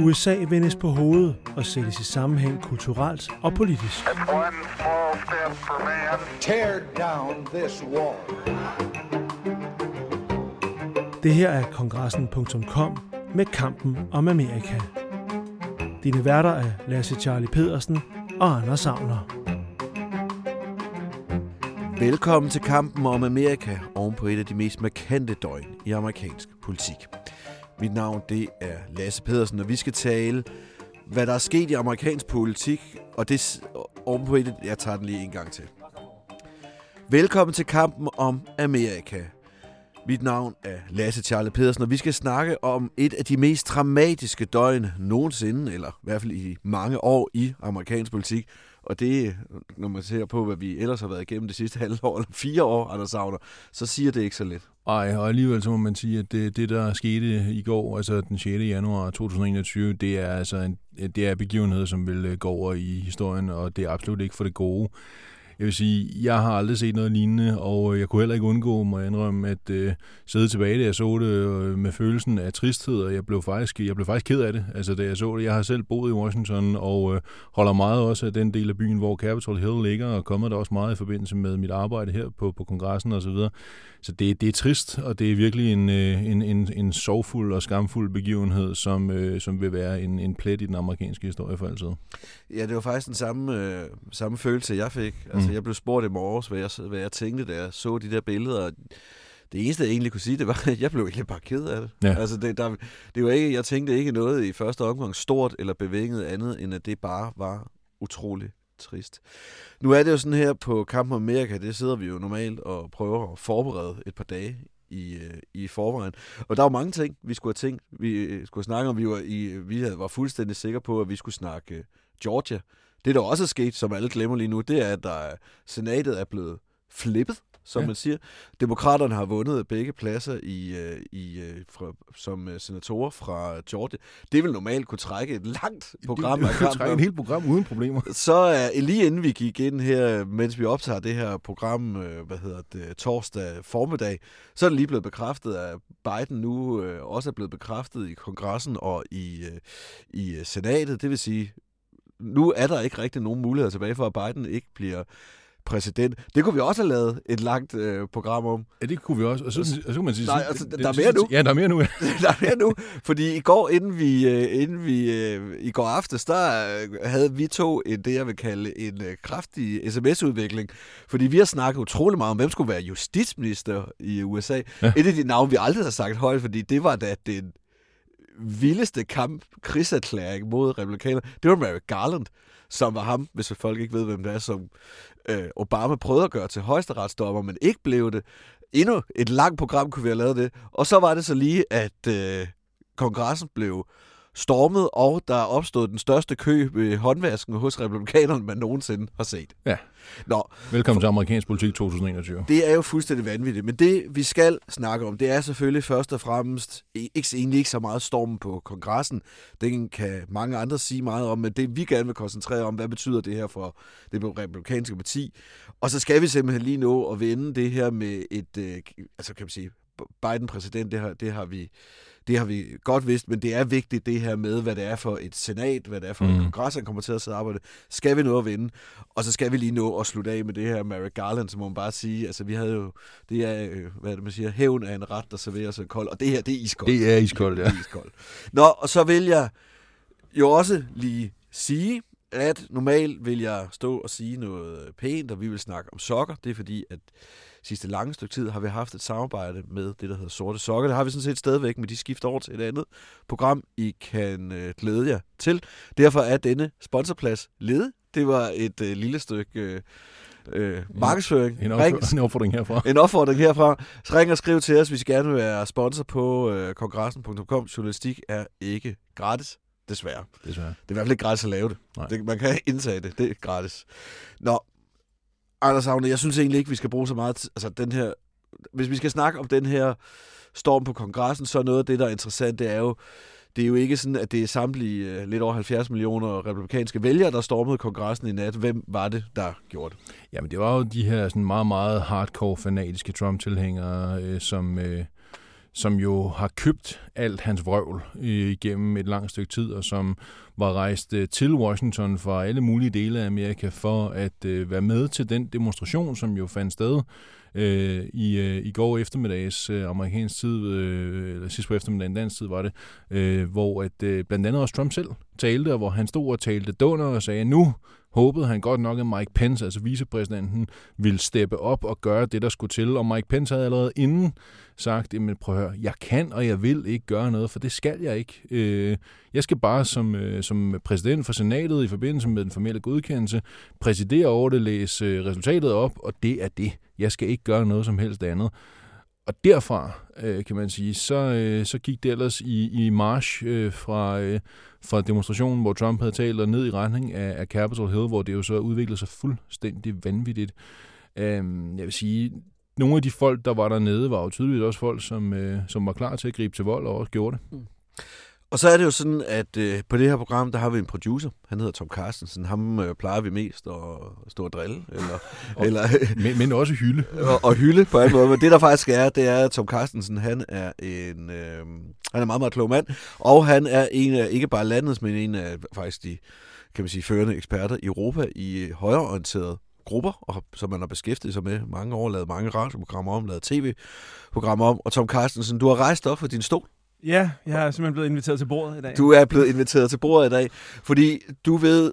USA vendes på hovedet og sættes i sammenhæng kulturelt og politisk. Tear down this wall. Det her er kongressen.com med kampen om Amerika. Dine værter er Lasse Charlie Pedersen og Anders Savner. Velkommen til kampen om Amerika oven på et af de mest markante døgn i amerikansk politik. Mit navn det er Lasse Pedersen, og vi skal tale, hvad der er sket i amerikansk politik, og det s- oven på jeg tager den lige en gang til. Velkommen til kampen om Amerika. Mit navn er Lasse Charlie Pedersen, og vi skal snakke om et af de mest dramatiske døgn nogensinde, eller i hvert fald i mange år i amerikansk politik. Og det, når man ser på, hvad vi ellers har været igennem det sidste halve år, eller fire år, Anders Savner, så siger det ikke så lidt. Ej, og alligevel så må man sige, at det, det der skete i går, altså den 6. januar 2021, det er altså en, det er begivenhed, som vil øh, gå over i historien, og det er absolut ikke for det gode. Jeg vil sige, jeg har aldrig set noget lignende, og øh, jeg kunne heller ikke undgå, må jeg indrømme, at øh, sidde tilbage, da jeg så det øh, med følelsen af tristhed, og jeg blev, faktisk, jeg blev faktisk ked af det, altså da jeg så det. Jeg har selv boet i Washington, og øh, holder meget også af den del af byen, hvor Capitol Hill ligger, og kommer der også meget i forbindelse med mit arbejde her på, på kongressen og så videre. Så det, det er trist, og det er virkelig en, øh, en, en, en sorgfuld og skamfuld begivenhed, som, øh, som vil være en, en plet i den amerikanske historie for altid. Ja, det var faktisk den samme, øh, samme følelse, jeg fik. Altså, Mm. jeg blev spurgt i morges, hvad jeg, hvad jeg tænkte, da jeg så de der billeder. Det eneste, jeg egentlig kunne sige, det var, at jeg blev egentlig bare ked af det. Ja. Altså, det, der, det var ikke, jeg tænkte ikke noget i første omgang stort eller bevinget andet, end at det bare var utrolig trist. Nu er det jo sådan her på Kamp om Amerika, det sidder vi jo normalt og prøver at forberede et par dage i, øh, i forvejen. Og der var mange ting, vi skulle have tænkt, vi øh, skulle snakke om. Vi var, i, vi var fuldstændig sikre på, at vi skulle snakke øh, Georgia. Det, der også er sket, som alle glemmer lige nu, det er, at der er, senatet er blevet flippet, som Ja. man siger. Demokraterne har vundet begge pladser i, øh, i, øh, fra, som øh, senatorer fra Georgia. Det vil normalt kunne trække et langt program. Det, det, kamp trække et helt program uden problemer. så er lige inden vi gik ind her, mens vi optager det her program, hvad hedder det, torsdag formiddag, så er det lige blevet bekræftet, at Biden nu også er blevet bekræftet i kongressen og i, i senatet. Det vil sige, nu er der ikke rigtig nogen muligheder tilbage for, at Biden ikke bliver præsident. Det kunne vi også have lavet et langt øh, program om. Ja, det kunne vi også. Og så, og så kunne man sige... Nej, altså, det- der er mere nu. Ja, der er mere nu. Der er mere nu, fordi i går, inden vi, øh, inden vi øh, i går aftes, der øh, havde vi to en, det, jeg vil kalde en øh, kraftig sms-udvikling, fordi vi har snakket utrolig meget om, hvem skulle være justitsminister i USA. Ja. Et af de navne, vi aldrig har sagt højt, fordi det var da den vildeste kamp, krigserklæring mod republikaner, det var Merrick Garland, som var ham, hvis folk ikke ved, hvem det er, som øh, Obama prøvede at gøre til højesteretsdommer, men ikke blev det. Endnu et langt program kunne vi have lavet det. Og så var det så lige, at øh, kongressen blev stormet, og der er opstået den største kø ved håndvasken hos republikanerne, man nogensinde har set. Ja. Nå, Velkommen til amerikansk politik 2021. det er jo fuldstændig vanvittigt, men det vi skal snakke om, det er selvfølgelig først og fremmest ikke, egentlig ikke så meget stormen på kongressen. Den kan mange andre sige meget om, men det vi gerne vil koncentrere om, hvad betyder det her for det republikanske parti. Og så skal vi simpelthen lige nå at vende det her med et, øh, altså kan man sige, Biden præsident, det har, det har vi det har vi godt vidst, men det er vigtigt det her med, hvad det er for et senat, hvad det er for mm. En kongres, han kommer til at sidde og arbejde. Skal vi nå at vinde? Og så skal vi lige nå at slutte af med det her Merrick Garland, som må man bare sige, altså vi havde jo, det er, øh, hvad er det man siger, hævn af en ret, der serverer sig kold, og det her, det er iskoldt. Det er iskoldt, ja. Det er iskoldt. Nå, og så vil jeg jo også lige sige, at normalt vil jeg stå og sige noget pænt, og vi vil snakke om sokker. Det er fordi, at sidste lange stykke tid har vi haft et samarbejde med det, der hedder Sorte Sokker. Det har vi sådan set stadigvæk, men de skifter over til et andet program, I kan øh, glæde jer til. Derfor er denne sponsorplads ledig. Det var et øh, lille stykke øh, øh, markedsføring. En, Ring, opf- en opfordring herfra. en opfordring herfra. Så ring og skriv til os, hvis I gerne vil være sponsor på øh, kongressen.com. Journalistik er ikke gratis. Desværre. Desværre. Det er i hvert fald ikke gratis at lave det. Nej. det man kan indtage det. Det er gratis. Nå, Anders Agne, jeg synes egentlig ikke, vi skal bruge så meget... Altså, den her... Hvis vi skal snakke om den her storm på kongressen, så er noget af det, der er interessant, det er jo, det er jo ikke sådan, at det er samtlige uh, lidt over 70 millioner republikanske vælgere, der stormede kongressen i nat. Hvem var det, der gjorde det? Jamen, det var jo de her sådan meget, meget hardcore, fanatiske Trump-tilhængere, øh, som, øh, som jo har købt alt hans vrøvl øh, igennem et langt stykke tid, og som var rejst øh, til Washington fra alle mulige dele af Amerika for at øh, være med til den demonstration, som jo fandt sted øh, i, øh, i går eftermiddags øh, amerikansk tid, øh, eller sidst på eftermiddagen dansk tid var det, øh, hvor at, øh, blandt andet også Trump selv talte, og hvor han stod og talte dunder og sagde, nu håbede han godt nok, at Mike Pence, altså vicepræsidenten, ville steppe op og gøre det, der skulle til. Og Mike Pence havde allerede inden sagt, men prøv at høre, jeg kan og jeg vil ikke gøre noget, for det skal jeg ikke. Øh, jeg skal bare som, øh, som præsident for senatet i forbindelse med den formelle godkendelse præsidere over det, læse øh, resultatet op, og det er det. Jeg skal ikke gøre noget som helst andet. Og derfra, øh, kan man sige, så, øh, så gik det ellers i, i march øh, fra, øh, fra demonstrationen, hvor Trump havde talt, og ned i retning af, af Capitol Hill, hvor det jo så udviklede sig fuldstændig vanvittigt. Øh, jeg vil sige, nogle af de folk, der var dernede, var jo tydeligt også folk, som, øh, som var klar til at gribe til vold og også gjorde det. Mm. Og så er det jo sådan, at øh, på det her program, der har vi en producer. Han hedder Tom Carstensen. Ham øh, plejer vi mest at stå og drille. Eller, eller, Men, men også hylde. og, og hylde på en måde. Men det der faktisk er, det er, at Tom Carstensen, han er en øh, han er en meget, meget klog mand. Og han er en af, ikke bare landets, men en af faktisk de, kan man sige, førende eksperter i Europa i højreorienterede grupper, og som man har beskæftiget sig med mange år, lavet mange radioprogrammer om, lavet tv-programmer om. Og Tom Carstensen, du har rejst op fra din stol. Ja, jeg er simpelthen blevet inviteret til bordet i dag. Du er blevet inviteret til bordet i dag, fordi du ved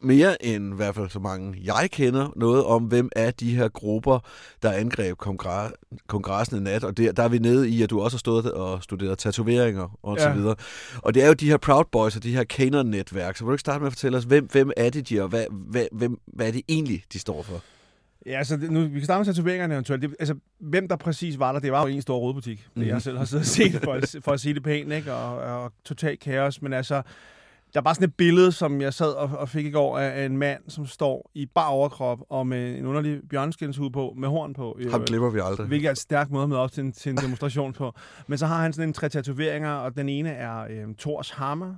mere end i hvert fald så mange jeg kender noget om, hvem er de her grupper, der angreb kongre- kongressen i nat. Og der, der er vi nede i, at du også har stået og studeret tatoveringer og så Ja. videre. Og det er jo de her Proud Boys og de her Canon-netværk. Så vil du ikke starte med at fortælle os, hvem, hvem er det, de og hvad, hvad, hvem, hvad er det egentlig, de står for? Ja, altså, nu, vi kan starte med tatoveringerne eventuelt. Det, altså, hvem der præcis var der, det var jo en stor rådbutik. Det Mhm. jeg selv har siddet og set, for, at- for at sige det pænt, ikke? Og, og totalt kaos. Men altså, der er bare sådan et billede, som jeg sad og, og fik i går af, en mand, som står i bar overkrop og med en underlig bjørnskindshud på, med horn på. i Ham glemmer vi aldrig. Hvilket er et stærkt måde møde op til en, til en demonstration på. Men så har han sådan en tre tatoveringer, og den ene er øh, Thors hammer,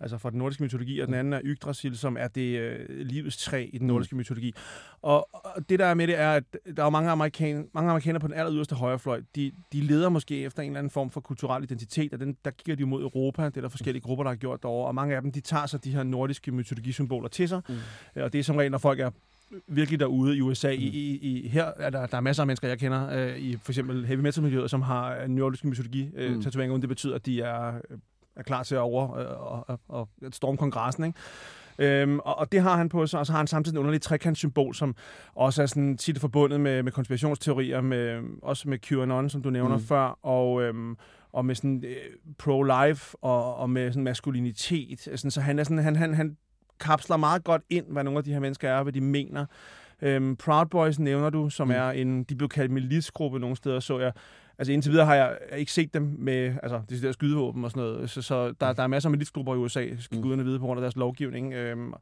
altså fra den nordiske mytologi, og den anden er Yggdrasil, som er det øh, livets træ i den nordiske mytologi. Og, og det der er med det er, at der er mange, amerikan, mange amerikanere på den aller yderste højrefløj, de, de leder måske efter en eller anden form for kulturel identitet, og den, der kigger de mod Europa, det er der forskellige grupper, der har gjort derovre, og mange af dem, de tager sig de her nordiske mytologisymboler til sig, mm. og det er som regel, når folk er virkelig derude i USA. I, i, i, her er der, der er masser af mennesker, jeg kender, øh, i for eksempel heavy metal miljøet, som har øh, nordiske mytologi øh, Mm. uden det betyder, at de er, øh, er klar til at over øh, og, og, og storme kongressen. Ikke? Øhm, og, og det har han på sig, og så har han samtidig en underlig trekantssymbol, som også er sådan tit forbundet med, med konspirationsteorier, med, også med QAnon, som du nævner Mm. før, og, øhm, og med sådan øh, pro-life og, og med sådan maskulinitet. Sådan, så han er sådan, han, han, han kapsler meget godt ind, hvad nogle af de her mennesker er, hvad de mener. Øhm, Proud Boys nævner du, som mm. er en, de blev kaldt militsgruppe nogle steder, så jeg. Altså indtil videre har jeg ikke set dem med altså, de der skydevåben og sådan noget. Så, så der, der er masser af militsgrupper i USA, skal Mm. guderne vide, på grund af deres lovgivning. Øhm,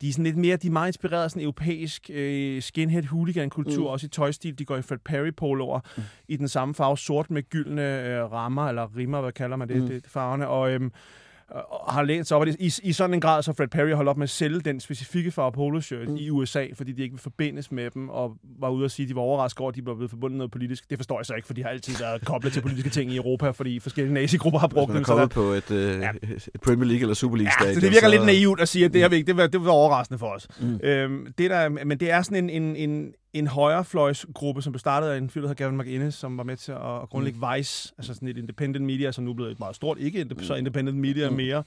de er sådan lidt mere, de er meget inspireret af sådan europæisk øh, skinhead hooligan-kultur, Mm. mm. også i tøjstil. De går i Fred Perry poloer mm. i den samme farve, sort med gyldne øh, rammer, eller rimmer, hvad kalder man det, Mm. det, det farverne. Og, øhm, og har lænt sig op det. I, I sådan en grad, så Fred Perry holdt op med at sælge den specifikke farve poloshirt Mm. mm. i USA, fordi de ikke vil forbindes med dem, og var ude at sige, at de var overrasket over, at de blev blevet forbundet med noget politisk. Det forstår jeg så ikke, for de har altid været koblet til politiske ting i Europa, fordi forskellige nazigrupper har brugt dem. Så kommet på et, øh, Ja. et Premier League eller Super League Ja, så det virker lidt naivt at sige, at det, vi ikke, det, var, det var overraskende for os. Mm. Øhm, det der, men det er sådan en, en, en, en højrefløjsgruppe, som blev startet af en fyr, der hedder Gavin McInnes, som var med til at, grundlægge Mm. Vice, altså sådan et independent media, som nu er blevet et meget stort, ikke indep- så independent media mere.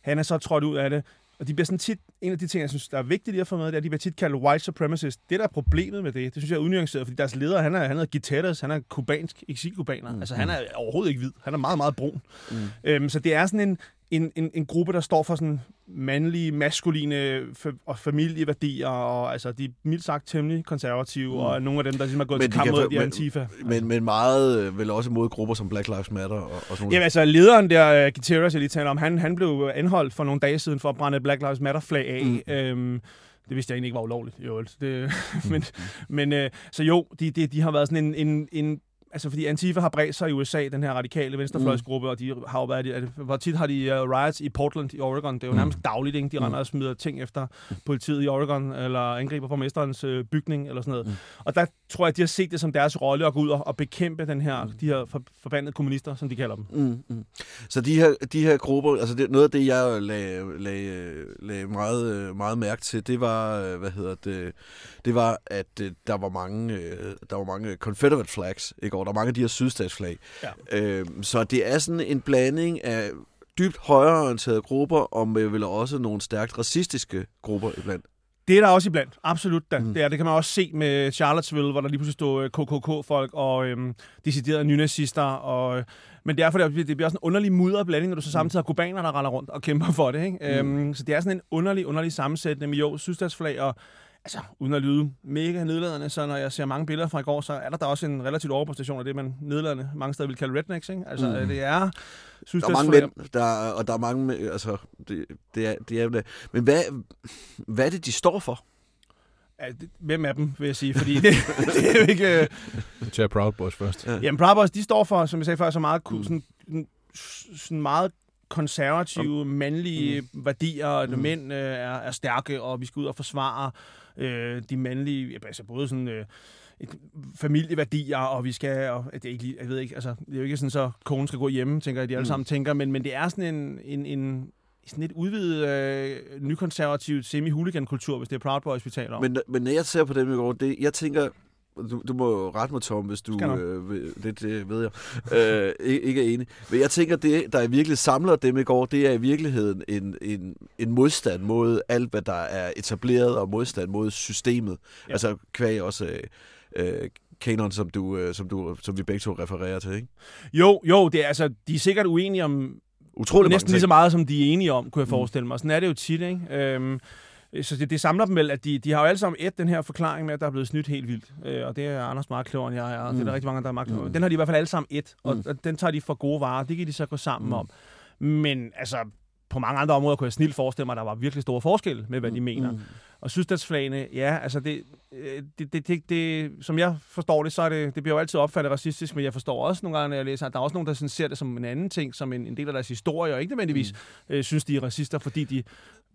Han er så trådt ud af det, og de bliver sådan tit, en af de ting, jeg synes, der er vigtigt lige at få med, det er, at de bliver tit kaldt white supremacists. Det, der er problemet med det, det synes jeg er udnuanceret, fordi deres leder, han er, han hedder Guterres, han er kubansk eksilkubaner. Mm. Altså, han er overhovedet ikke hvid. Han er meget, meget brun. Mm. Øhm, så det er sådan en, en, en, en gruppe, der står for sådan mandlige, maskuline fa- og familieværdier, og altså, de er mildt sagt temmelig konservative, mm. og nogle af dem, der ligesom er gået Men til kamp mod de men- Antifa. Men, men meget øh, vel også mod grupper som Black Lives Matter og, og sådan noget. Jamen altså, lederen der, uh, Gutierrez, jeg lige taler om, han, han blev anholdt for nogle dage siden for at brænde Black Lives Matter-flag af. Mm. Øhm, det vidste jeg egentlig ikke var ulovligt, jo. Det, men, men øh, så jo, de, de, de har været sådan en, en, en Altså, fordi Antifa har bredt sig i USA, den her radikale venstrefløjsgruppe, mm. og de har jo været, det- hvor tit har de uh, riots i Portland i Oregon. Det er jo nærmest dagligt, ikke? De render og smider ting efter politiet i Oregon, eller angriber på mesterens øh, bygning, eller sådan noget. Mm. Og der tror jeg, at de har set det som deres rolle at gå ud og, og bekæmpe den her, de her for, forbandede kommunister, som de kalder dem. Mm, mm. Så de her, de her grupper, altså det, noget af det, jeg lagde, lagde, lagde meget, øh, meget mærke til, det var, øh, hvad hedder det, det var, at øh, der var mange, der var mange Confederate flags i går. Der mange af de her sydstatsflag. Ja. Øh, så det er sådan en blanding af dybt højreorienterede grupper, og med vel også nogle stærkt racistiske grupper iblandt. Det er der også iblandt, absolut da. Mm. Mm. Det, er, det kan man også se med Charlottesville, hvor der lige pludselig stod øh, KKK-folk og øhm, deciderede nynazister. Og, øh, men det er for det, det bliver også en underlig mudret blanding, når du så samtidig har kubaner, der render rundt og kæmper for det. Ikke? Mm. Øhm, så det er sådan en underlig, underlig sammensætning med jo, sydstatsflag og Altså, uden at lyde mega nedladende, så når jeg ser mange billeder fra i går, så er der da også en relativt overpræstation af det, man nedladende mange steder vil kalde rednecks, ikke? Altså, Mm. det er Der er mange mænd, der, og der er mange, altså, det, det, er, det er det. Men hvad, hvad er det, de står for? Hvem af dem, vil jeg sige, fordi det, det er jo ikke... Øh, Tag Proud Boys først. Ja. Jamen, Proud Boys, de står for, som jeg sagde før, så meget, Mm. sådan, sådan- sådan meget konservative, mandlige mm. værdier, Mm. mænd øh, er, er stærke, og vi skal ud og forsvare øh, de mandlige, altså både sådan... Øh, et- familieværdier, og vi skal, og det er ikke, jeg ved ikke, altså, det er jo ikke sådan, så konen skal gå hjemme, tænker jeg, de alle Mm. sammen tænker, men, men det er sådan en, en, en sådan et udvidet øh, nykonservativt semi-hooligan-kultur, hvis det er Proud Boys, vi taler om. Men, men når jeg ser på dem i går, det, jeg tænker, du, du må rette mig, Tom, hvis du, øh, det, det ved jeg, øh, ikke, ikke er enig. Men jeg tænker, det, der i virkelig samler dem i går, det er i virkeligheden en, en, en modstand mod alt, hvad der er etableret, og modstand mod systemet. Ja. Altså kvæg også øh, øh, kanon, som, du, øh, som, du, som vi begge to refererer til, ikke? Jo, jo, det er, altså, de er sikkert uenige om Utrolig næsten lige så meget, som de er enige om, kunne jeg Mm. forestille mig. Sådan er det jo tit, ikke? Øhm, så det, det samler dem vel, at de, de har jo alle sammen et, den her forklaring med, at der er blevet snydt helt vildt. Øh, og det er Anders meget klogere, end jeg er, og mm. det er der Mm. rigtig mange, der er meget klogere. Mm. Mm. Den har de i hvert fald alle sammen et, og Mm. mm. den tager de for gode varer. Det kan de så gå sammen Mm. mm. om. Men altså, på mange andre områder kunne jeg snilt forestille mig, at der var virkelig store forskelle med, hvad de mener. Mm. Og sydstatsflagene, ja, altså det, øh, det, det, det, det, som jeg forstår det, så er det, det bliver jo altid opfattet racistisk, men jeg forstår også nogle gange, når jeg læser, at der er også nogen, der sådan ser det som en anden ting, som en, en del af deres historie, og ikke nødvendigvis mm. øh, synes, de er racister, fordi de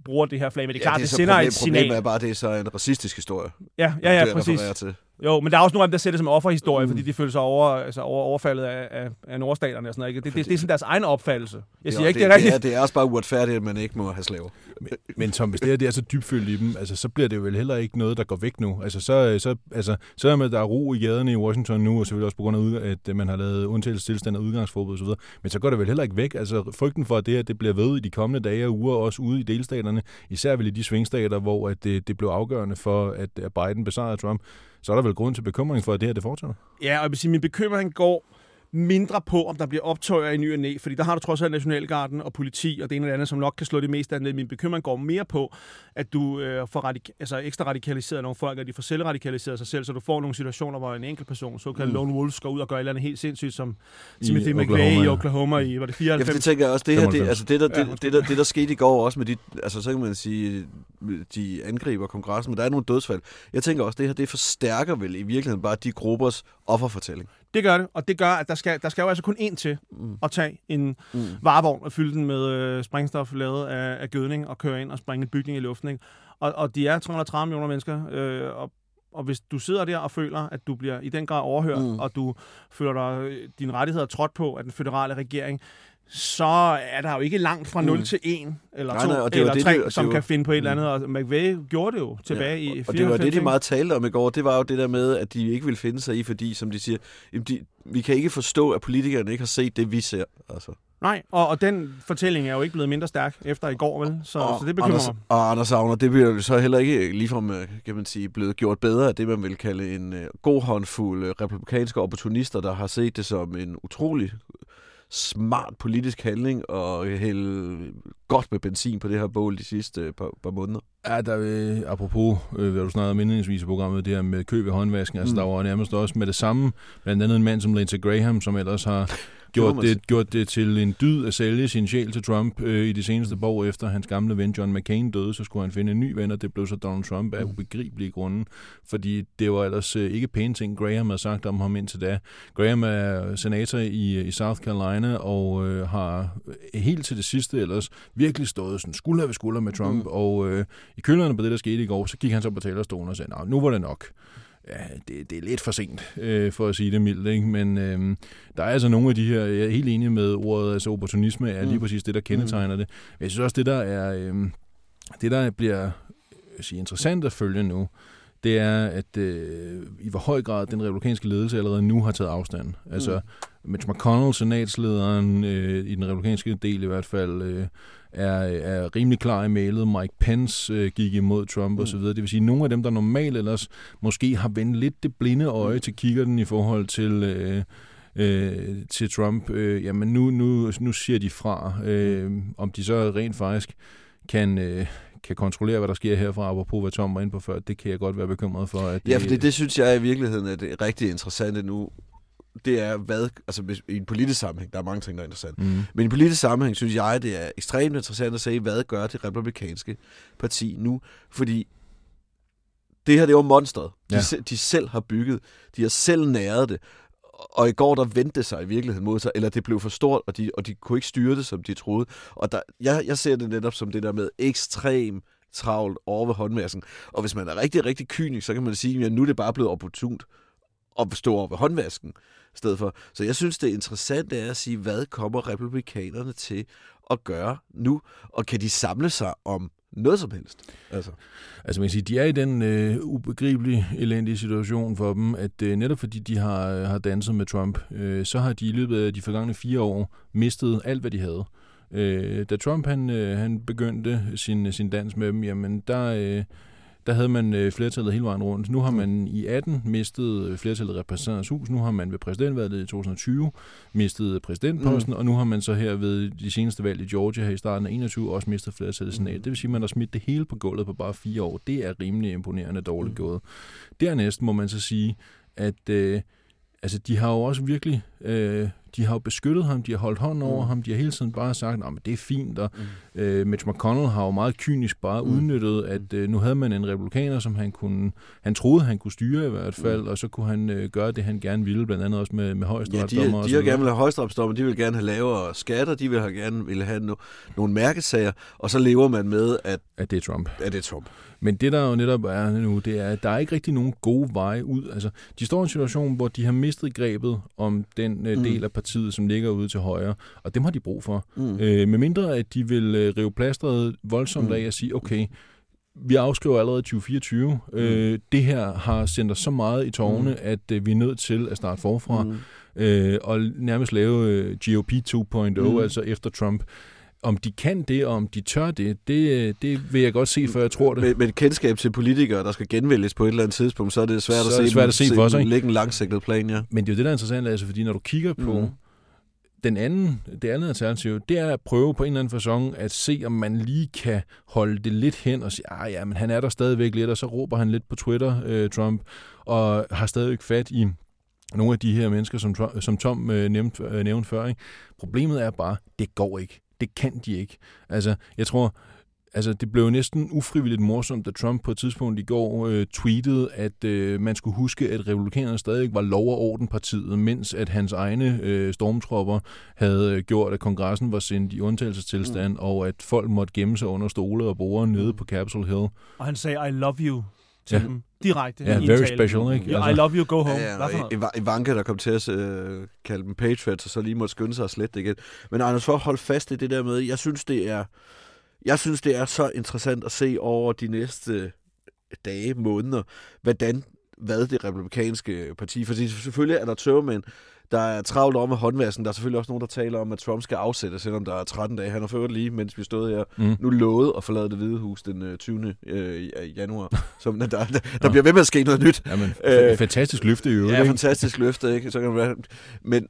bruger det her flag. Men det er klart, det, det, sender problem, et signal. Problemet er bare, at det er så en racistisk historie. Ja, ja, ja, jeg præcis. Til. Jo, men der er også nogle af dem, der ser det som offerhistorie, Mm. fordi de føler sig over, altså over overfaldet af, af, af nordstaterne og sådan noget. Ikke? Det, det, det, er sådan deres egen opfattelse. Jeg siger Ja, ikke, det, det er rigtigt. Det er, det er også bare uretfærdigt, at man ikke må have slaver. Men Tom, hvis det her det er så dybfølt i dem, altså, så bliver det vel heller ikke noget, der går væk nu. Altså, så, så, altså, så er med, der er ro i gaderne i Washington nu, og selvfølgelig også på grund af, ud- at man har lavet undtagelsestilstand og udgangsforbud osv. Men så går det vel heller ikke væk. Altså, frygten for, at det her det bliver ved i de kommende dage og uger, også ude i delstaterne, især vel i de svingstater, hvor at det, det blev afgørende for, at at Biden besejrede Trump, så er der vel grund til bekymring for, at det her det fortsætter. Ja, og jeg vil sige, min bekymring går mindre på, om der bliver optøjer i ny og næ, fordi der har du trods alt Nationalgarden og politi og det ene eller andet, som nok kan slå det meste af ned. Min bekymring går mere på, at du øh, får radik- altså ekstra radikaliseret nogle folk, at de får selvradikaliseret sig selv, så du får nogle situationer, hvor en enkelt person, såkaldt Mm. lone wolf, går ud og gør et eller andet helt sindssygt, som I Timothy McVeigh Oklahoma, i. Oklahoma i, var det Ja, for det 94? tænker jeg også, det her, det, 95. altså det der, Ja, det, det, der, det der skete i går også med de, altså så kan man sige, de angriber kongressen, men der er nogle dødsfald. Jeg tænker også, det her, det forstærker vel i virkeligheden bare de gruppers offerfortælling. Det gør det, og det gør, at der skal, der skal jo altså kun én til Mm. at tage en Mm. varevogn og fylde den med øh, sprængstof lavet af, af gødning og køre ind og springe en bygning i luften. Ikke? Og, og de er 330 millioner mennesker, øh, og, og hvis du sidder der og føler, at du bliver i den grad overhørt, Mm. mm. og du føler dig øh, dine rettigheder trådt på af den føderale regering, så er der jo ikke langt fra 0 Mm. til 1 eller Nej, 2 nej, og det var eller det, 3, det- og det som var- kan finde på et eller Mm. andet. Og McVeigh gjorde det jo tilbage i og 94. det var det, de meget talte om i går. Det var jo det der med, at de ikke ville finde sig i, fordi, som de siger, jamen de, vi kan ikke forstå, at politikerne ikke har set det, vi ser. Altså. Nej, og, og den fortælling er jo ikke blevet mindre stærk efter i går, vel? Så, og så det bekymrer Anders, mig. Og Anders Agner, det bliver jo så heller ikke ligefrem, øh, kan man sige, blevet gjort bedre af det, man vil kalde en uh, god håndfuld uh, republikanske opportunister, der har set det som en utrolig smart politisk handling og hælde godt med benzin på det her bål de sidste øh, par, par måneder. Ja, der, øh, apropos, øh, hvad du snakkede om indledningsvis i programmet, det her med køb i håndvasken, altså Mm. der var nærmest også med det samme, blandt andet en mand som Lindsey Graham, som ellers har gjort det, gjort det til en dyd at sælge sin sjæl til Trump øh, i de seneste år efter hans gamle ven John McCain døde, så skulle han finde en ny ven, og det blev så Donald Trump af ubegribelige grunde, fordi det var ellers øh, ikke pæne ting, Graham havde sagt om ham indtil da. Graham er senator i, i South Carolina og øh, har helt til det sidste ellers virkelig stået sådan skulder ved skulder med Trump, mm. og øh, i køllerne på det, der skete i går, så gik han så på talerstolen og sagde, "Nå, nu var det nok. Ja, det, det er lidt for sent, øh, for at sige det mildt, ikke? men øh, der er altså nogle af de her, jeg er helt enig med ordet, altså opportunisme er lige Mm. præcis det, der kendetegner det. Men jeg synes også, det der er, øh, det der bliver jeg vil sige, interessant at følge nu, det er, at øh, i hvor høj grad den republikanske ledelse allerede nu har taget afstand. Altså, Mitch McConnell, senatslederen øh, i den republikanske del i hvert fald, øh, er, er rimelig klar i mailet. Mike Pence øh, gik imod Trump Mm. osv. Det vil sige, at nogle af dem, der normalt ellers måske har vendt lidt det blinde øje til kikkerten i forhold til... Øh, øh, til Trump, øh, jamen nu, nu, nu siger de fra, øh, om de så rent faktisk kan, øh, kan kontrollere, hvad der sker herfra, apropos hvad Tom var inde på før, det kan jeg godt være bekymret for. At Ja, for det, det synes jeg i virkeligheden er det rigtig interessante nu. Det er, hvad, altså hvis- i en politisk sammenhæng, der er mange ting, der er interessant. Mm. Men i en politisk sammenhæng synes jeg, det er ekstremt interessant at se, hvad gør det republikanske parti nu. Fordi det her, det var monstret. De, Ja. se- de selv har bygget. De har selv næret det. Og i går, der vendte sig i virkeligheden mod sig, eller det blev for stort, og de, og de kunne ikke styre det, som de troede. Og der, jeg, jeg ser det netop som det der med ekstrem travlt over ved håndvasken. Og hvis man er rigtig, rigtig kynisk, så kan man sige, at nu er det bare blevet opportunt at stå over ved håndvasken i stedet for. Så jeg synes, det interessante er at sige, hvad kommer republikanerne til at gøre nu? Og kan de samle sig om noget som helst? Altså. Altså man kan sige, de er i den øh, ubegribelig elendige situation for dem, at øh, netop fordi de har, øh, har danset med Trump, øh, så har de i løbet af de forgangne fire år mistet alt, hvad de havde. Øh, da Trump han, øh, han begyndte sin, sin dans med dem, jamen der, øh, der havde man øh, flertallet hele vejen rundt. Nu har man i 18 mistet øh, flertallet i repræsentanternes hus, nu har man ved præsidentvalget i 2020 mistet præsidentposten, mm. og nu har man så her ved de seneste valg i Georgia her i starten af 21 også mistet flertallet i senatet. Det vil sige, at man har smidt det hele på gulvet på bare fire år. Det er rimelig imponerende dårligt Mm. gået. Dernæst må man så sige, at øh, altså, de har jo også virkelig øh, de har jo beskyttet ham, de har holdt hånden over Mm. ham, de har hele tiden bare sagt, at det er fint, og Mm. øh, Mitch McConnell har jo meget kynisk bare Mm. udnyttet, at øh, nu havde man en republikaner, som han kunne, han troede, han kunne styre i hvert fald, Mm. og så kunne han øh, gøre det, han gerne ville, blandt andet også med, med Ja, højesteretsdommer. de, de har gerne vil have højstrafsdommer, de vil gerne have lavere skatter, de vil have gerne vil have no, nogle mærkesager, og så lever man med, at, at det er Trump. at det er Trump. Men det, der jo netop er nu, det er, at der er ikke rigtig nogen gode veje ud. Altså, de står i en situation, hvor de har mistet grebet om den øh, Mm. del af partiet, som ligger ude til højre, og dem har de brug for. Mm. Øh, med mindre, at de vil øh, rive plasteret voldsomt Mm. af og sige, okay, vi afskriver allerede 2024. Mm. Øh, det her har sendt os så meget i tårne, Mm. at øh, vi er nødt til at starte forfra Mm. øh, og nærmest lave øh, GOP 2.0, Mm. mm. altså efter Trump. Om de kan det, og om de tør det, det, det vil jeg godt se, før jeg tror det. Med, med et kendskab til politikere, der skal genvælges på et eller andet tidspunkt, så er det svært Så at er se, det svært at se for sig, lægge en langsigtet plan, ja. Men det er jo det, der er interessant, altså, fordi når du kigger på Mhm. den anden, det andet alternativ, det er at prøve på en eller anden façon at se, om man lige kan holde det lidt hen og sige, ah ja, men han er der stadigvæk lidt, og så råber han lidt på Twitter, øh, Trump, og har stadigvæk fat i nogle af de her mennesker, som, som Tom øh, nævnte, øh, nævnte før. Ikke? Problemet er bare, det går ikke. Det kan de ikke. Altså, jeg tror, altså, det blev næsten ufrivilligt morsomt, da Trump på et tidspunkt i går øh, tweetede, at øh, man skulle huske, at republikanerne stadig var lov- og ordenpartiet, mens at hans egne øh, stormtropper havde øh, gjort, at kongressen var sendt i undtagelsestilstand, mm. og at folk måtte gemme sig under stole og borde nede på Capitol Hill. Og han sagde, I love you til Ja. dem. Direkte. Ja, i en very tale. special, ikke? Ja, I Altså- love you, go home. Ja, ja, og Iva- Ivanka, der kom til at øh, kalde dem Patriots, og så lige måtte skynde sig at slette det igen. Men Anders, for at holde fast i det der med, jeg synes, det er, jeg synes, det er så interessant at se over de næste dage, måneder, hvordan hvad det republikanske parti, fordi selvfølgelig er der tørmænd, der er travlt om med håndvasken. Der er selvfølgelig også nogen, der taler om, at Trump skal afsætte, selvom der er 13 dage. Han har ført lige, mens vi stod her, Mm. nu lovet at forlade det hvide hus den øh, 20. Øh, i- januar. Så der, der, der bliver ved med at ske noget nyt. Jamen, Øh, øh, fantastisk løfte i øvrigt. Ja, ikke? fantastisk løfte, ikke? Så kan man være, men,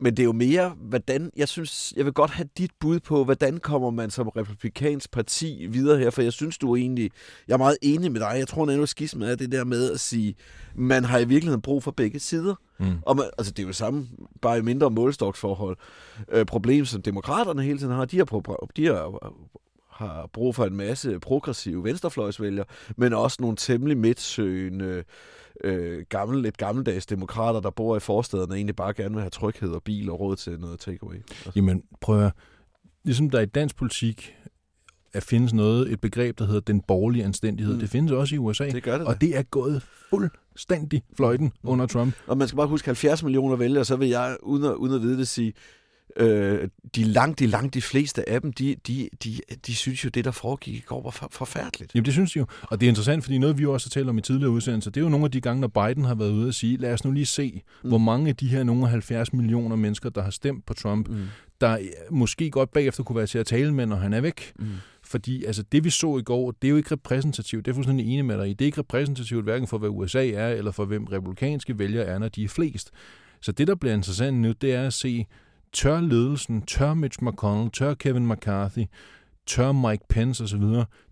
men det er jo mere, hvordan, jeg synes, jeg vil godt have dit bud på, hvordan kommer man som republikansk parti videre her, for jeg synes du er egentlig, jeg er meget enig med dig, jeg tror nemlig, skismet er det der med at sige, man har i virkeligheden brug for begge sider, Mm. og man, altså det er jo samme, bare i mindre målstoksforhold. Øh, problem, som demokraterne hele tiden har, de har, pro- de har, har brug for en masse progressive venstrefløjsvælgere, men også nogle temmelig midtsøgende, øh, gammel, lidt gammeldags demokrater, der bor i forstederne og egentlig bare gerne vil have tryghed og bil og råd til noget takeaway. Altså, Jamen, prøv at. Ligesom der i dansk politik at findes noget, et begreb, der hedder den borgerlige anstændighed. Mm. Mm. Det findes også i USA. det gør det da. Og det er gået fuldstændig fløjten Mm. under Trump. Og man skal bare huske 70 millioner vælgere, så vil jeg, uden at, uden at vide det, sige, øh, de langt, de langt de fleste af dem, de, de, de, de synes jo, det der foregik i går var for, forfærdeligt. Jamen det synes de jo. Og det er interessant, fordi noget vi jo også har talt om i tidligere udsendelser, det er jo nogle af de gange, når Biden har været ude at sige, lad os nu lige se, Mm. hvor mange af de her nogle af 70 millioner mennesker, der har stemt på Trump, Mm. der måske godt bagefter kunne være til at tale med, når han er væk. Mm. Fordi altså, det, vi så i går, det er jo ikke repræsentativt. Det er fuldstændig enig med dig i. Det er ikke repræsentativt hverken for, hvad USA er, eller for, hvem republikanske vælgere er, når de er flest. Så det, der bliver interessant nu, det er at se, tør ledelsen, tør Mitch McConnell, tør Kevin McCarthy, tør Mike Pence osv.,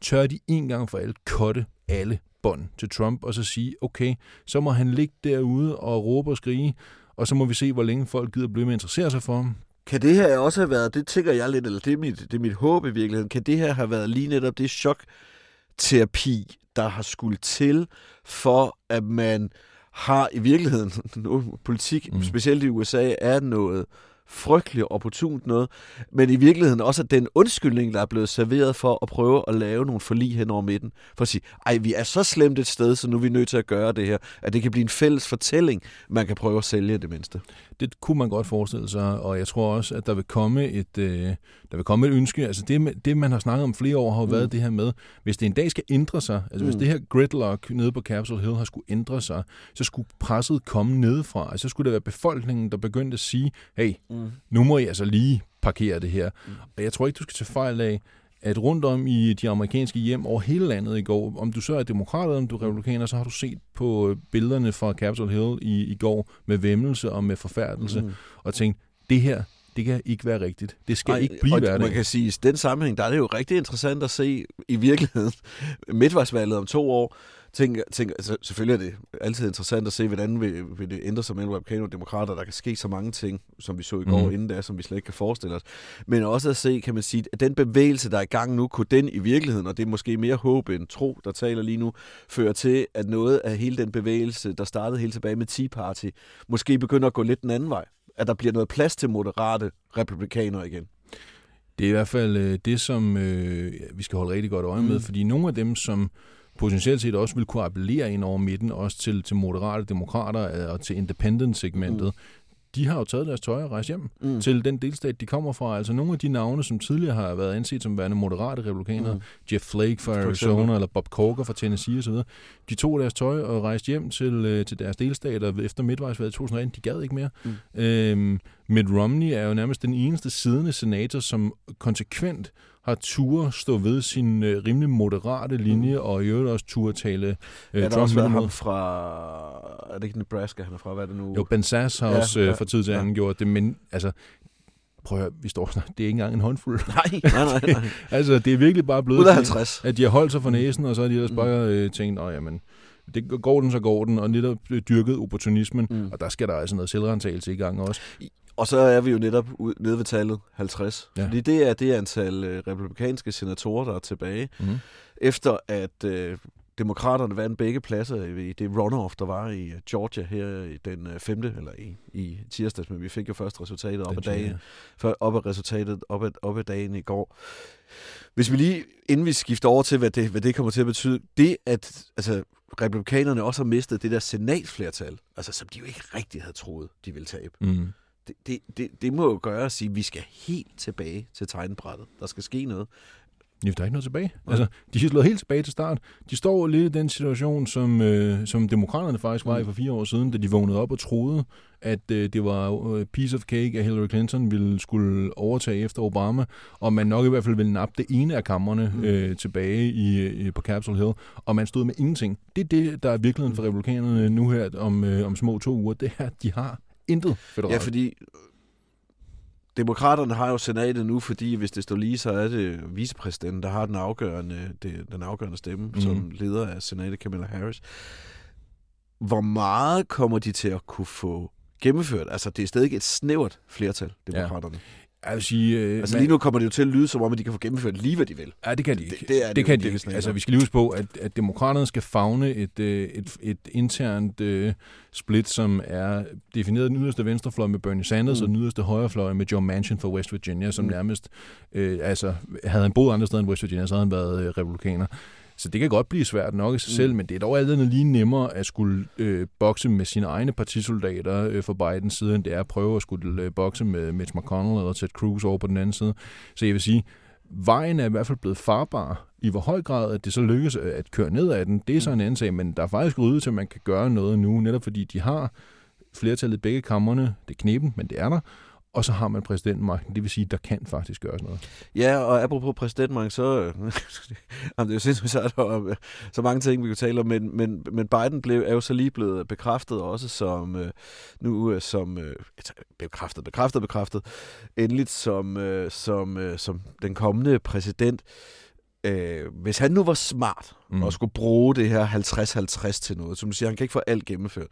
tør de en gang for alle kotte alle bånd til Trump, og så sige, okay, så må han ligge derude og råbe og skrige, og så må vi se, hvor længe folk gider blive med at interessere sig for ham. Kan det her også have været, det tænker jeg lidt, eller det er mit, det er mit håb i virkeligheden, kan det her have været lige netop det chokterapi, der har skulle til, for at man har i virkeligheden, politik, mm. Specielt i USA, er noget frygteligt opportunt noget, men i virkeligheden også at den undskyldning, der er blevet serveret for at prøve at lave nogle forlig hen over midten, for at sige, ej, vi er så slemt et sted, så nu er vi nødt til at gøre det her, at det kan blive en fælles fortælling, man kan prøve at sælge det mindste. Det kunne man godt forestille sig, og jeg tror også, at der vil komme et, øh, der vil komme et ønske. Altså det, det, man har snakket om flere år, har jo Mm. været det her med, hvis det en dag skal ændre sig, altså Mm. hvis det her gridlock nede på Capitol Hill har skulle ændre sig, så skulle presset komme nedefra. Altså så skulle det være befolkningen, der begyndte at sige, hey, Mm. Nu må I altså lige parkere det her. Mm. Og jeg tror ikke, du skal tage fejl af, at rundt om i de amerikanske hjem over hele landet i går, om du så er demokrat eller om du er republikaner, så har du set på øh, billederne fra Capitol Hill i, i går med væmmelse og med forfærdelse, Mm. og tænkt, det her, det kan ikke være rigtigt. Det skal Ej, ikke blive og hverdag. Man kan sige, at i den sammenhæng, der er det jo rigtig interessant at se i virkeligheden midtvejsvalget om to år. Tænker, tænker, altså, selvfølgelig er det altid interessant at se, hvordan vil, vil det ændre sig mellem republikaner og demokrater. Der kan ske så mange ting, som vi så i går mm. inden da, som vi slet ikke kan forestille os. Men også at se, kan man sige, at den bevægelse, der er i gang nu, kunne den i virkeligheden, og det er måske mere håb end tro, der taler lige nu, føre til, at noget af hele den bevægelse, der startede helt tilbage med Tea Party, måske begynder at gå lidt den anden vej. At der bliver noget plads til moderate republikanere igen. Det er i hvert fald øh, det, som øh, vi skal holde rigtig godt øje med, Mm. fordi nogle af dem, som potentielt set også vil kunne appellere ind over midten, også til, til moderate demokrater og til independent-segmentet, Mm. de har jo taget deres tøj og rejst hjem Mm. til den delstat, de kommer fra. Altså nogle af de navne, som tidligere har været anset som værende moderate republikanere, Mm. Jeff Flake fra Arizona, eller Bob Corker fra Tennessee osv., de tog deres tøj og rejste hjem til, øh, til deres delstater efter midtvejsvalget i 2018. De gad ikke mere. Mm. Øhm, Mitt Romney er jo nærmest den eneste siddende senator, som konsekvent har tur stå ved sin øh, rimelig moderate linje, mm. og i øvrigt også tur tale øh, Ja, Trump også ham fra... Er det ikke Nebraska, han er fra? Hvad er det nu? Jo, Ben Sass har Ja, også øh, ja, for tid til ja. anden gjort det, men altså, prøv at høre, vi står snart, det er ikke engang en håndfuld. Nej, nej, nej. nej. altså, det er virkelig bare blevet... Ud af sådan, 50. At de har holdt sig for næsen, og så har de ellers Mm. bare øh, tænkt, åh jamen, det går den, så går den, og netop øh, dyrket opportunismen, Mm. mm. og der skal der altså noget selvrentagelse i gang også. Og så er vi jo netop nede ved tallet 50. Ja. Fordi det er det antal øh, republikanske senatorer, der er tilbage, Mm. efter at øh, demokraterne vandt begge pladser i det runoff, der var i øh, Georgia her i den øh, femte, eller i, i tirsdags, men vi fik jo først resultatet op ad dagen, for, op af resultatet op ad, op ad dagen i går. Hvis vi lige, inden vi skifter over til, hvad det, hvad det kommer til at betyde, det at altså, republikanerne også har mistet det der senatsflertal, altså som de jo ikke rigtig havde troet, de ville tabe. Mm. Det, det, det, det må jo gøre at sige, at vi skal helt tilbage til tegnbrættet. Der skal ske noget. Ja, der er ikke noget tilbage. Altså, de er slået helt tilbage til start. De står lidt i den situation, som, øh, som demokraterne faktisk var i Mm. for fire år siden, da de vågnede op og troede, at øh, det var øh, piece of cake, at Hillary Clinton ville skulle overtage efter Obama, og man nok i hvert fald ville nappe det ene af kammerne Mm. øh, tilbage i, øh, på Capitol Hill, og man stod med ingenting. Det er det, der er virkeligheden for republikanerne nu her om, øh, om små to uger. Det er, at de har intet federalt. Ja, fordi demokraterne har jo senatet nu, fordi hvis det står lige, så er det vicepræsidenten, der har den afgørende, det, den afgørende stemme, mm. som leder af senatet, Kamala Harris. Hvor meget kommer de til at kunne få gennemført? Altså, det er stadig et snævert flertal, demokraterne. Ja. Jeg vil sige, øh, Altså man- lige nu kommer det jo til at lyde, som om at de kan få gennemført lige, hvad de vil. Ja, det kan de ikke. Det- det er det det kan det de vi ikke. Altså, vi skal lige huske på, at, at demokraterne skal fagne et, øh, et, et internt øh, split, som er defineret den yderste venstrefløj med Bernie Sanders mm. og den yderste højrefløj med Joe Manchin fra West Virginia, som mm. nærmest, øh, altså, havde han boet andre steder end West Virginia, så havde han været øh, republikaner. Så det kan godt blive svært nok i sig Mm. mm. selv, men det er dog alt andet lige nemmere at skulle øh, bokse med sine egne partisoldater øh, for Bidens side, end det er at prøve at skulle øh, bokse med Mitch McConnell eller Ted Cruz over på den anden side. Så jeg vil sige, vejen er i hvert fald blevet farbar. I hvor høj grad, at det så lykkes at køre ned ad den, det er så en anden sag, men der er faktisk ryddet til, at man kan gøre noget nu, netop fordi de har flertallet i begge kammerne. Det er knepen, men det er der. Og så har man præsidentmagten, det vil sige, der kan faktisk gøres noget. Ja, og apropos præsidentmagten, så... Jamen, det er jo sindssygt, så er der øh, så mange ting, vi kan tale om, men, men, men Biden blev, er jo så lige blevet bekræftet også som... Øh, nu øh, som... Bekræftet, bekræftet, bekræftet. Endeligt som, som, som den kommende præsident. Øh, hvis han nu var smart mm. Og skulle bruge det her 50-50 til noget, som du siger, han kan ikke få alt gennemført.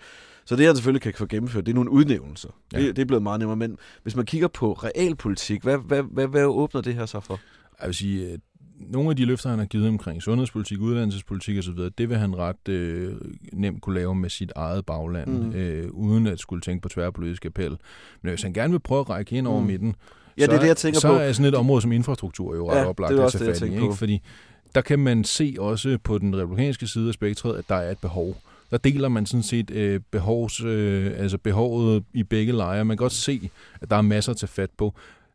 Så det, han selvfølgelig kan få gennemført, det er nogle udnævnelser. Ja. Det, det er blevet meget nemmere. Men hvis man kigger på realpolitik, hvad, hvad, hvad, hvad åbner det her så for? Jeg vil sige, at nogle af de løfter, han har givet omkring sundhedspolitik, uddannelsespolitik osv., det vil han ret øh, nemt kunne lave med sit eget bagland, Mm. øh, uden at skulle tænke på tværpolitisk appel. Men hvis han gerne vil prøve at række ind over mm. midten, Ja, det er det, jeg tænker så på. er sådan et område som infrastruktur jo ret Ja, oplagt det er at også tage det, jeg fat i. tænker på. Ikke? Fordi der kan man se også på den republikanske side af spektret, at der er et behov. Der deler man sådan set øh, behovs, øh, altså behovet i begge lejre. Man kan godt se, at der er masser at tage fat på.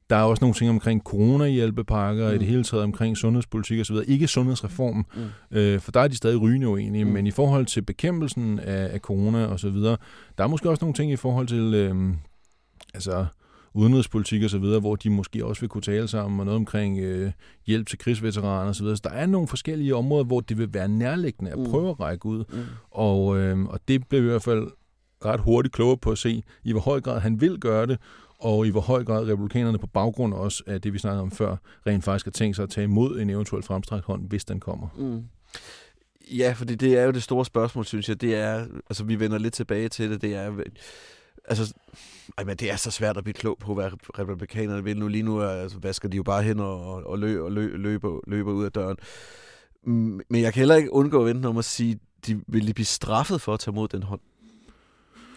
Der er også nogle ting omkring coronahjælpepakker, mm. I det hele taget omkring sundhedspolitik osv. Ikke sundhedsreformen, Mm. øh, for der er de stadig rygende uenige, mm. men i forhold til bekæmpelsen af, af corona osv., der er måske også nogle ting i forhold til øh, altså udenrigspolitik og så videre, hvor de måske også vil kunne tale sammen, og noget omkring øh, hjælp til krigsveteraner og så videre. Der er nogle forskellige områder, hvor det vil være nærliggende at Mm. prøve at række ud, Mm. og, øh, og det bliver vi i hvert fald ret hurtigt klogere på at se, i hvor høj grad han vil gøre det, og i hvor høj grad republikanerne på baggrund også af det, vi snakkede om før, rent faktisk har tænkt sig at tage imod en eventuel fremstrakt hånd, hvis den kommer. Mm. Ja, fordi det er jo det store spørgsmål, synes jeg. Det er, altså vi vender lidt tilbage til det, det er, altså, ej, men det er så svært at blive klog på, hvad republikanerne vil nu. Lige nu altså, vasker de jo bare hen og, og, lø, og lø, løber, løber ud af døren. Men jeg kan heller ikke undgå at vente om at sige, de, vil de blive straffet for at tage imod den hånd?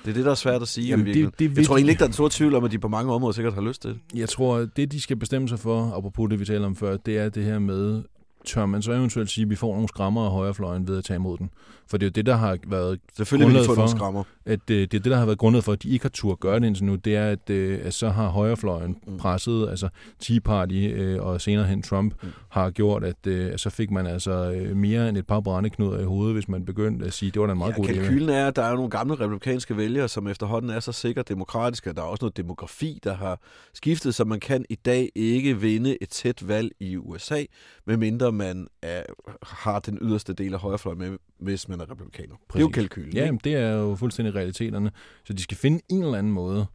Det er det, der er svært at sige. Jamen, det- det jeg vil tror egentlig ikke, der er en stor tvivl om, at de på mange områder sikkert har lyst til det. Jeg tror, det, de skal bestemme sig for, apropos det, vi talte om før, det er det her med, tør man så eventuelt sige, at vi får nogle skrammer af højrefløjen ved at tage imod den. For det er jo det, der har været Selvfølgelig Grundlaget for- skrammer. at øh, det er det, der har været grundet for, at de ikke har tur gøre det indtil nu, det er, at, øh, at så har højrefløjen Mm. presset, altså Tea Party øh, og senere hen Trump, Mm. har gjort, at øh, så fik man altså øh, mere end et par brændeknuder i hovedet, hvis man begyndte at sige, det var da en meget ja, god idé. kalkylen er, at der er nogle gamle republikanske vælgere, som efterhånden er så sikkert demokratiske. Der er også noget demografi, der har skiftet, så man kan i dag ikke vinde et tæt valg i USA, medmindre man er, har den yderste del af højrefløjen med, hvis man er republikaner. Det er jo Præcis. kalkylen. Ja, ikke? men det er jo fuldstændig realiteterne. Så de skal finde en eller anden måde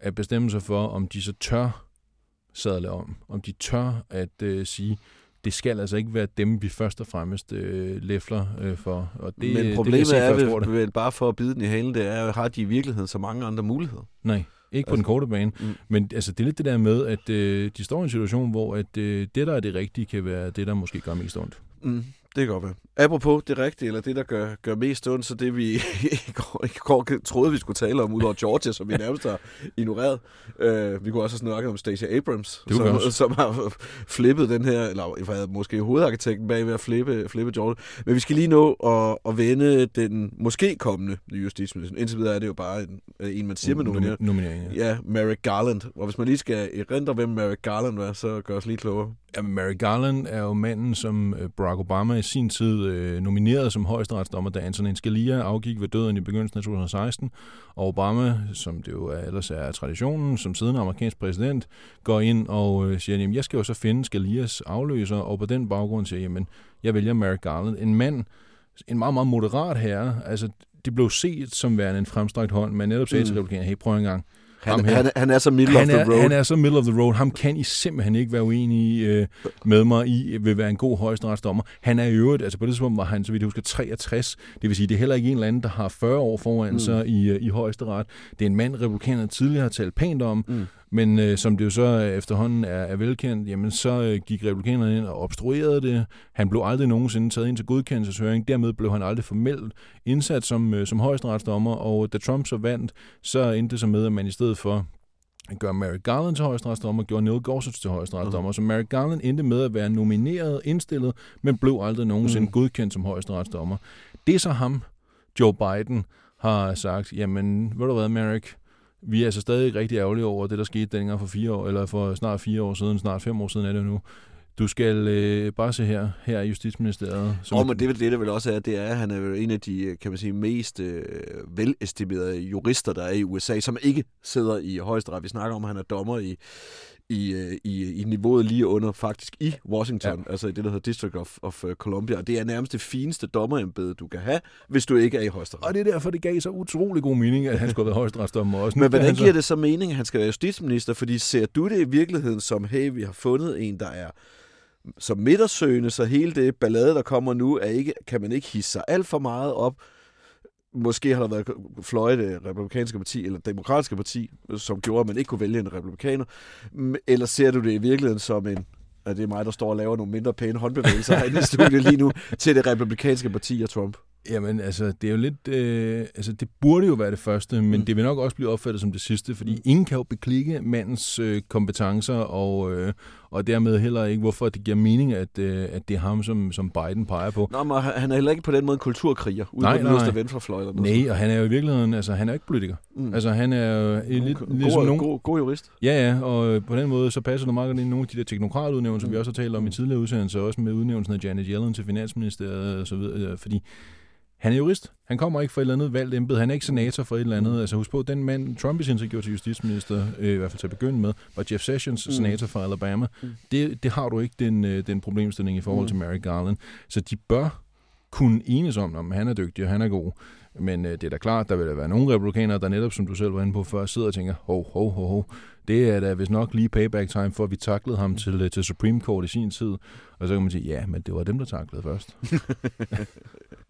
at bestemme sig for, om de så tør sadle om. Om de tør at øh, sige, det skal altså ikke være dem, vi først og fremmest øh, læfler øh, for. Og det, det Men problemet se, er vel, det. vel bare for at bide den i halen, det er, har de i virkeligheden så mange andre muligheder? Nej, ikke på Altså, den korte bane. mm. Men altså, det er lidt det der med, at øh, de står i en situation, hvor at, øh, det, der er det rigtige, kan være det, der måske gør mest ondt. Mm, det kan godt være. Apropos det rigtige, eller det, der gør, gør mest ondt, så det vi i går, i går troede, vi skulle tale om, udover Georgia, som vi nærmest har ignoreret. Uh, vi kunne også have snakket om Stacey Abrams, som, også. som har flippet den her, eller hvad, måske hovedarkitekten bag ved at flippe, flippe Georgia. Men vi skal lige nå at, at vende den måske kommende nye justitsminister. Indtil videre er det jo bare en, en man siger med nomineret. Nomi- nominering, ja. Ja, Merrick Garland. Og hvis man lige skal erindre, hvem Merrick Garland var, så gør os lige klogere. Ja, Mary Garland er jo manden, som øh, Barack Obama i sin tid øh, nominerede som højesteretsdommer, da Antonin Scalia afgik ved døden i begyndelsen af 2016. Og Obama, som det jo er, ellers er traditionen, som siddende amerikansk præsident, går ind og øh, siger, at jeg skal jo så finde Scalias afløser, og på den baggrund siger, jamen, jeg vælger Mary Garland. En mand, en meget, meget moderat herre. Altså, det blev set som værende en fremstrakt hånd, men netop sagde mm. til republikanerne, hey, prøv en gang. Han, her. han, han er så middle han of er, the road. han er så middle of the road. Ham kan I simpelthen ikke være uenige øh, med mig i, vil være en god højesteretsdommer. Han er i øvrigt, altså på det tidspunkt var han, så vidt jeg husker, 63. Det vil sige, det er heller ikke en eller anden, der har 40 år foran mm. sig i, øh, i højesteret. Det er en mand, republikanerne tidligere har talt pænt om, mm. Men øh, som det jo så efterhånden er, er velkendt, jamen så øh, gik republikanerne ind og obstruerede det. Han blev aldrig nogensinde taget ind til godkendelseshøring. Dermed blev han aldrig formelt indsat som, øh, som højesteretsdommer, og da Trump så vandt, så endte det så med, at man i stedet for gør Merrick Garland til højesteretsdommer, gjorde Neil Gorsuch til højesteretsdommer. Mm. Så Merrick Garland endte med at være nomineret, indstillet, men blev aldrig nogensinde mm. godkendt som højesteretsdommer. Det er så ham, Joe Biden, har sagt, jamen, ved du hvad, Merrick, vi er altså stadig rigtig ærgerlige over det, der skete dengang for fire år, eller for snart fire år siden, snart fem år siden er det nu. Du skal øh, bare se her, her i Justitsministeriet. Som... Oh, men det, det, der vel også er, det er, at han er en af de, kan man sige, mest øh, velestimerede jurister, der er i USA, som ikke sidder i højesteret. Vi snakker om, at han er dommer i, i, øh, i, i niveauet lige under, faktisk i Washington, ja. altså i det, der hedder District of, of øh, Columbia. Og det er nærmest det fineste dommerembede, du kan have, hvis du ikke er i højesteret. Og det er derfor, det gav så utrolig god mening, at han skulle være højesteretsdommer også. Men hvordan giver det så mening, at han skal være justitsminister? Fordi ser du det i virkeligheden som, hey, vi har fundet en, der er som midtersøgende, så hele det ballade, der kommer nu, er ikke, kan man ikke hisse sig alt for meget op. Måske har der været fløje det republikanske parti, eller demokratiske parti, som gjorde, at man ikke kunne vælge en republikaner. Eller ser du det i virkeligheden som en, at det er mig, der står og laver nogle mindre pæne håndbevægelser herinde i studiet lige nu, til det republikanske parti og Trump? Jamen, altså, det er jo lidt... Øh, altså, det burde jo være det første, men mm. det vil nok også blive opfattet som det sidste, fordi mm. ingen kan jo beklikke mandens øh, kompetencer, og, øh, og dermed heller ikke, hvorfor det giver mening, at, øh, at det er ham, som, som Biden peger på. Nå, men han er heller ikke på den måde en kulturkriger, uden nej, den yderste venstrefløj. Eller noget nej, og han er jo i virkeligheden... Altså, han er ikke politiker. Mm. Altså, han er jo mm. lidt... God, ligesom nogen, god, god jurist. Ja, ja, og på den måde, så passer det meget godt ind i nogle af de der teknokratudnævnelser, mm. som vi også har talt om i tidligere udsendelser, også med udnævnelsen af Janet Yellen til Finansministeriet og så videre, fordi han er jurist. Han kommer ikke fra et eller andet valgt embede. Han er ikke senator for et eller andet. Altså husk på, den mand, Trump i sin tid gjorde til justitsminister, øh, i hvert fald til at begynde med, var Jeff Sessions, mm. senator fra Alabama. Mm. Det, det har du ikke, den, øh, den problemstilling i forhold mm. til Merrick Garland. Så de bør kunne enes om, om han er dygtig og han er god. Men øh, det er da klart, der vil der være nogle republikanere, der netop, som du selv var inde på før, sidder og tænker, hov, hov, hov, hov. Det er da vist nok lige payback time for, at vi taklede ham til, øh, til Supreme Court i sin tid. Og så kan man sige, ja, men det var dem, der taklede først.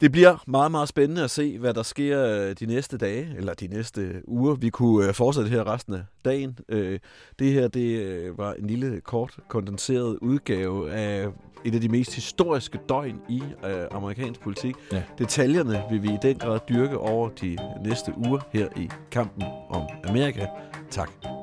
Det bliver meget, meget spændende at se, hvad der sker øh, de næste dage, eller de næste uger. Vi kunne øh, fortsætte her resten af dagen. Øh, det her det var en lille, kort, kondenseret udgave af et af de mest historiske døgn i amerikansk politik. Ja. Detaljerne vil vi i den grad dyrke over de næste uger her i kampen om Amerika. Tak